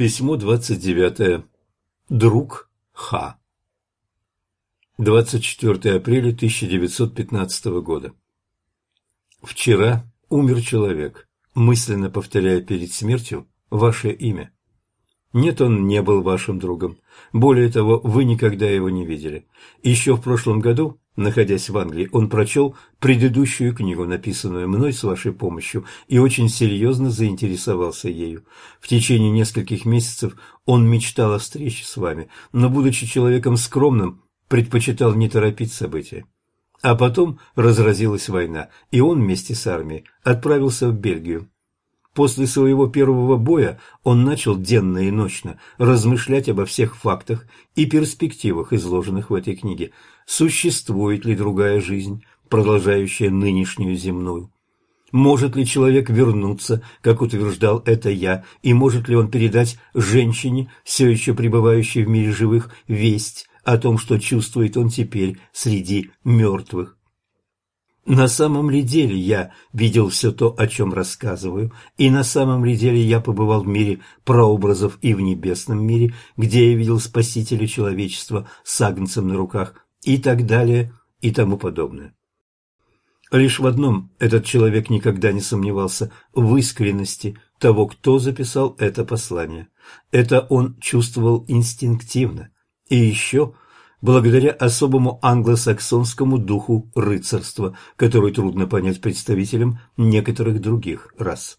Письмо двадцать девятое. Друг Х. 24 апреля 1915 года. Вчера умер человек, мысленно повторяя перед смертью ваше имя. Нет, он не был вашим другом. Более того, вы никогда его не видели. Еще в прошлом году Находясь в Англии, он прочел предыдущую книгу, написанную мной с вашей помощью, и очень серьезно заинтересовался ею. В течение нескольких месяцев он мечтал о встрече с вами, но, будучи человеком скромным, предпочитал не торопить события. А потом разразилась война, и он вместе с армией отправился в Бельгию. После своего первого боя он начал денно и ночно размышлять обо всех фактах и перспективах, изложенных в этой книге. Существует ли другая жизнь, продолжающая нынешнюю земную? Может ли человек вернуться, как утверждал это я, и может ли он передать женщине, все еще пребывающей в мире живых, весть о том, что чувствует он теперь среди мертвых? На самом ли деле я видел все то, о чем рассказываю, и на самом ли деле я побывал в мире прообразов и в небесном мире, где я видел Спасителя человечества с агнцем на руках, и так далее, и тому подобное. Лишь в одном этот человек никогда не сомневался в искренности того, кто записал это послание. Это он чувствовал инстинктивно. И еще – благодаря особому англосаксонскому духу рыцарства, который трудно понять представителям некоторых других рас.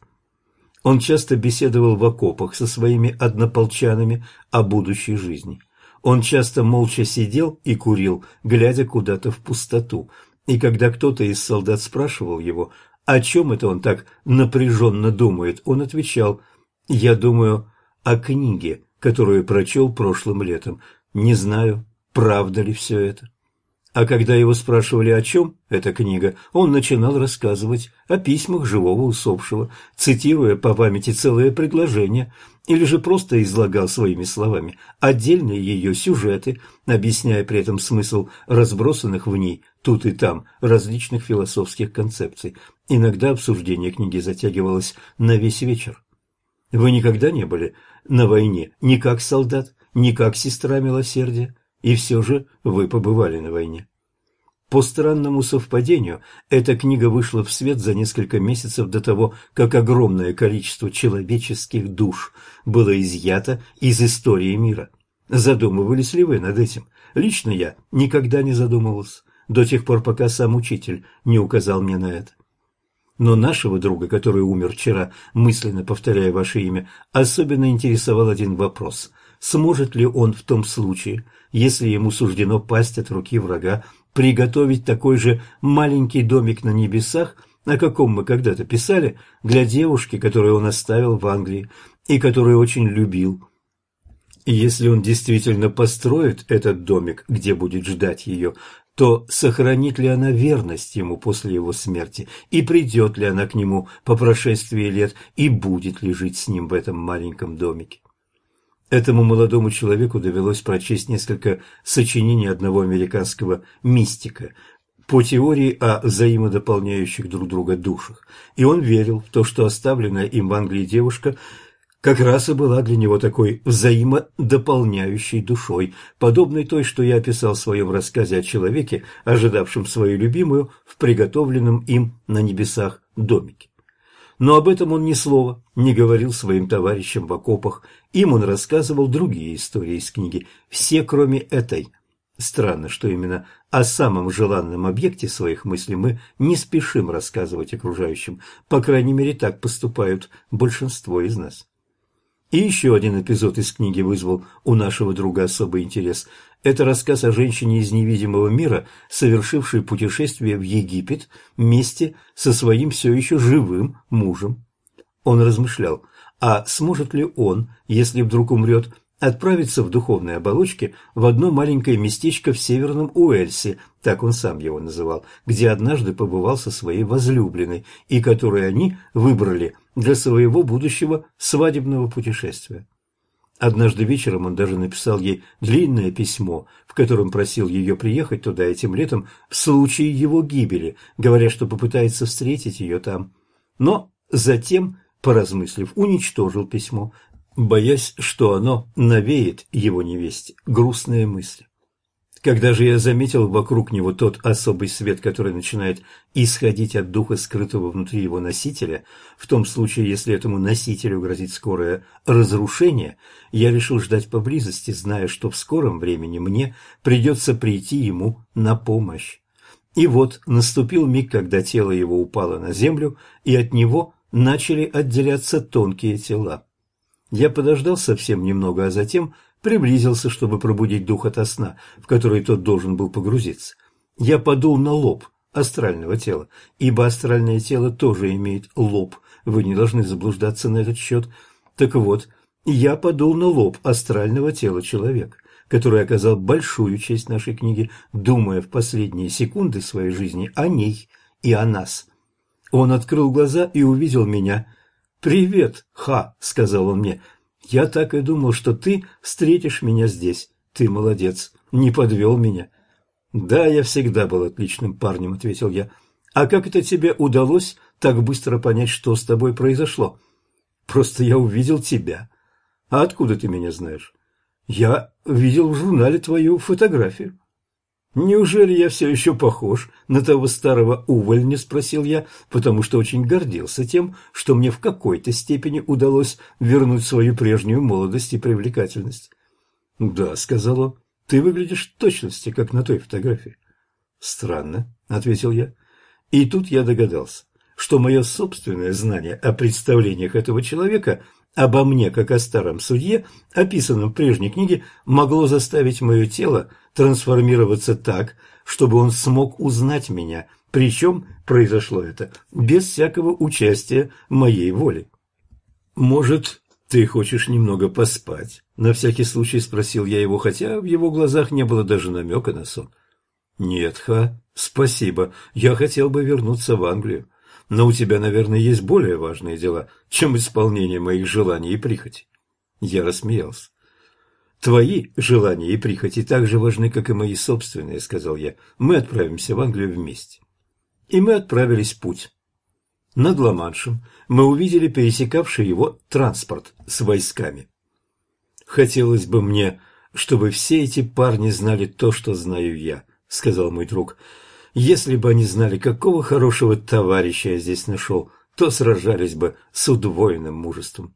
Он часто беседовал в окопах со своими однополчанами о будущей жизни. Он часто молча сидел и курил, глядя куда-то в пустоту, и когда кто-то из солдат спрашивал его, о чем это он так напряженно думает, он отвечал «Я думаю о книге, которую прочел прошлым летом. Не знаю, правда ли все это. А когда его спрашивали, о чем эта книга, он начинал рассказывать о письмах живого усопшего, цитируя по памяти целые предложения, или же просто излагал своими словами отдельные ее сюжеты, объясняя при этом смысл разбросанных в ней тут и там различных философских концепций. Иногда обсуждение книги затягивалось на весь вечер. Вы никогда не были на войне ни как солдат, ни как сестра милосердия? И все же вы побывали на войне. По странному совпадению, эта книга вышла в свет за несколько месяцев до того, как огромное количество человеческих душ было изъято из истории мира. Задумывались ли вы над этим? Лично я никогда не задумывался, до тех пор, пока сам учитель не указал мне на это. Но нашего друга, который умер вчера, мысленно повторяя ваше имя, особенно интересовал один вопрос. Сможет ли он в том случае, если ему суждено пасть от руки врага, приготовить такой же маленький домик на небесах, о каком мы когда-то писали, для девушки, которую он оставил в Англии и которую очень любил. И если он действительно построит этот домик, где будет ждать ее, то сохранит ли она верность ему после его смерти, и придет ли она к нему по прошествии лет, и будет ли жить с ним в этом маленьком домике. Этому молодому человеку довелось прочесть несколько сочинений одного американского мистика по теории о взаимодополняющих друг друга душах, и он верил в то, что оставленная им в Англии девушка как раз и была для него такой взаимодополняющей душой, подобной той, что я описал в своем рассказе о человеке, ожидавшем свою любимую в приготовленном им на небесах домике. Но об этом он ни слова не говорил своим товарищам в окопах. Им он рассказывал другие истории из книги, все кроме этой. Странно, что именно о самом желанном объекте своих мыслей мы не спешим рассказывать окружающим, по крайней мере так поступают большинство из нас. И еще один эпизод из книги вызвал у нашего друга особый интерес. Это рассказ о женщине из невидимого мира, совершившей путешествие в Египет вместе со своим все еще живым мужем. Он размышлял, а сможет ли он, если вдруг умрет, отправиться в духовной оболочке в одно маленькое местечко в Северном Уэльсе, так он сам его называл, где однажды побывал со своей возлюбленной и которую они выбрали для своего будущего свадебного путешествия. Однажды вечером он даже написал ей длинное письмо, в котором просил ее приехать туда этим летом в случае его гибели, говоря, что попытается встретить ее там. Но затем, поразмыслив, уничтожил письмо, боясь, что оно навеет его невесте грустные мысли. Когда же я заметил вокруг него тот особый свет, который начинает исходить от духа, скрытого внутри его носителя, в том случае, если этому носителю грозит скорое разрушение, я решил ждать поблизости, зная, что в скором времени мне придется прийти ему на помощь. И вот наступил миг, когда тело его упало на землю, и от него начали отделяться тонкие тела. Я подождал совсем немного, а затем приблизился, чтобы пробудить дух ото сна, в который тот должен был погрузиться. Я подул на лоб астрального тела, ибо астральное тело тоже имеет лоб, вы не должны заблуждаться на этот счет. Так вот, я подул на лоб астрального тела человека, который оказал большую честь нашей книге, думая в последние секунды своей жизни о ней и о нас. Он открыл глаза и увидел меня. «Привет, Ха», — сказал он мне, — я так и думал, что ты встретишь меня здесь. Ты молодец, не подвел меня. Да, я всегда был отличным парнем, ответил я. А как это тебе удалось так быстро понять, что с тобой произошло? Просто я увидел тебя. А откуда ты меня знаешь? Я видел в журнале твою фотографию. «Неужели я все еще похож на того старого увольня?» – спросил я, потому что очень гордился тем, что мне в какой-то степени удалось вернуть свою прежнюю молодость и привлекательность. «Да», – сказал он, – «ты выглядишь в точности, как на той фотографии». «Странно», – ответил я. И тут я догадался, что мое собственное знание о представлениях этого человека обо мне, как о старом судье, описанном в прежней книге, могло заставить мое тело трансформироваться так, чтобы он смог узнать меня, причем произошло это без всякого участия моей воли. «Может, ты хочешь немного поспать?» – на всякий случай спросил я его, хотя в его глазах не было даже намека на сон. «Нет, Ха, спасибо, я хотел бы вернуться в Англию, но у тебя, наверное, есть более важные дела, чем исполнение моих желаний и прихотей». Я рассмеялся. «Твои желания и прихоти так же важны, как и мои собственные», — сказал я. «Мы отправимся в Англию вместе». И мы отправились в путь. Над Ла-Маншем мы увидели пересекавший его транспорт с войсками. «Хотелось бы мне, чтобы все эти парни знали то, что знаю я», — сказал мой друг. «Если бы они знали, какого хорошего товарища я здесь нашел, то сражались бы с удвоенным мужеством.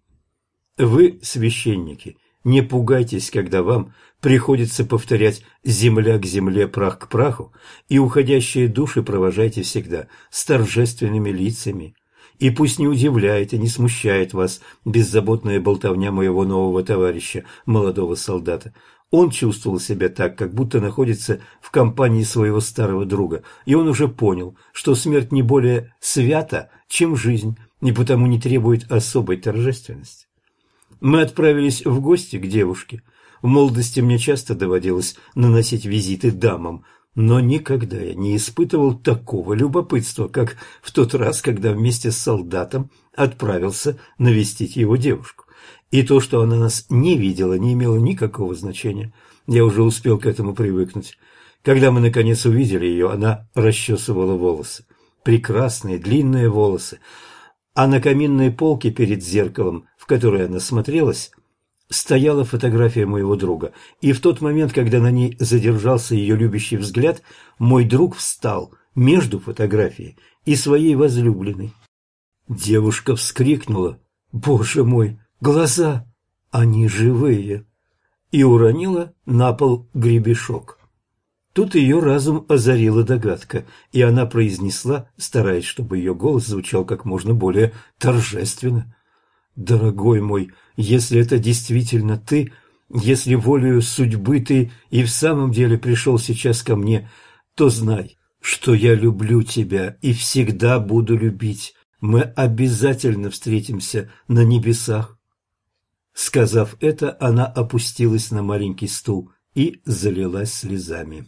Вы, священники, не пугайтесь, когда вам приходится повторять «земля к земле, прах к праху», и уходящие души провожайте всегда с торжественными лицами. И пусть не удивляет и не смущает вас беззаботная болтовня моего нового товарища, молодого солдата. Он чувствовал себя так, как будто находится в компании своего старого друга, и он уже понял, что смерть не более свята, чем жизнь, и потому не требует особой торжественности. Мы отправились в гости к девушке. В молодости мне часто доводилось наносить визиты дамам, но никогда я не испытывал такого любопытства, как в тот раз, когда вместе с солдатом отправился навестить его девушку. И то, что она нас не видела, не имело никакого значения. Я уже успел к этому привыкнуть. Когда мы, наконец, увидели ее, она расчесывала волосы. Прекрасные длинные волосы. А на каминной полке перед зеркалом в которой она смотрелась, стояла фотография моего друга, и в тот момент, когда на ней задержался ее любящий взгляд, мой друг встал между фотографией и своей возлюбленной. Девушка вскрикнула «Боже мой, глаза! Они живые!» и уронила на пол гребешок. Тут ее разум озарила догадка, и она произнесла, стараясь, чтобы ее голос звучал как можно более торжественно. Дорогой мой, если это действительно ты, если волею судьбы ты и в самом деле пришел сейчас ко мне, то знай, что я люблю тебя и всегда буду любить. Мы обязательно встретимся на небесах. Сказав это, она опустилась на маленький стул и залилась слезами.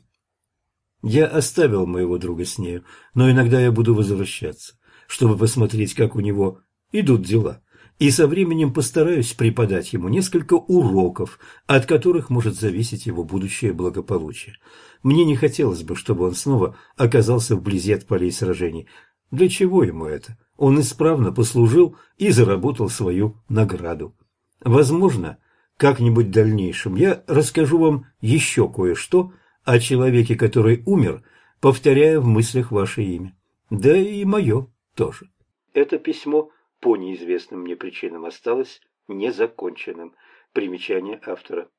Я оставил моего друга с нею, но иногда я буду возвращаться, чтобы посмотреть, как у него идут дела и со временем постараюсь преподать ему несколько уроков, от которых может зависеть его будущее благополучие. Мне не хотелось бы, чтобы он снова оказался вблизи от полей сражений. Для чего ему это? Он исправно послужил и заработал свою награду. Возможно, как-нибудь в дальнейшем я расскажу вам еще кое-что о человеке, который умер, повторяя в мыслях ваше имя. Да и мое тоже. Это письмо по неизвестным мне причинам осталось незаконченным. Примечание автора.